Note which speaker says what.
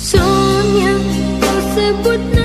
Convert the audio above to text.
Speaker 1: Soalnya kau sebut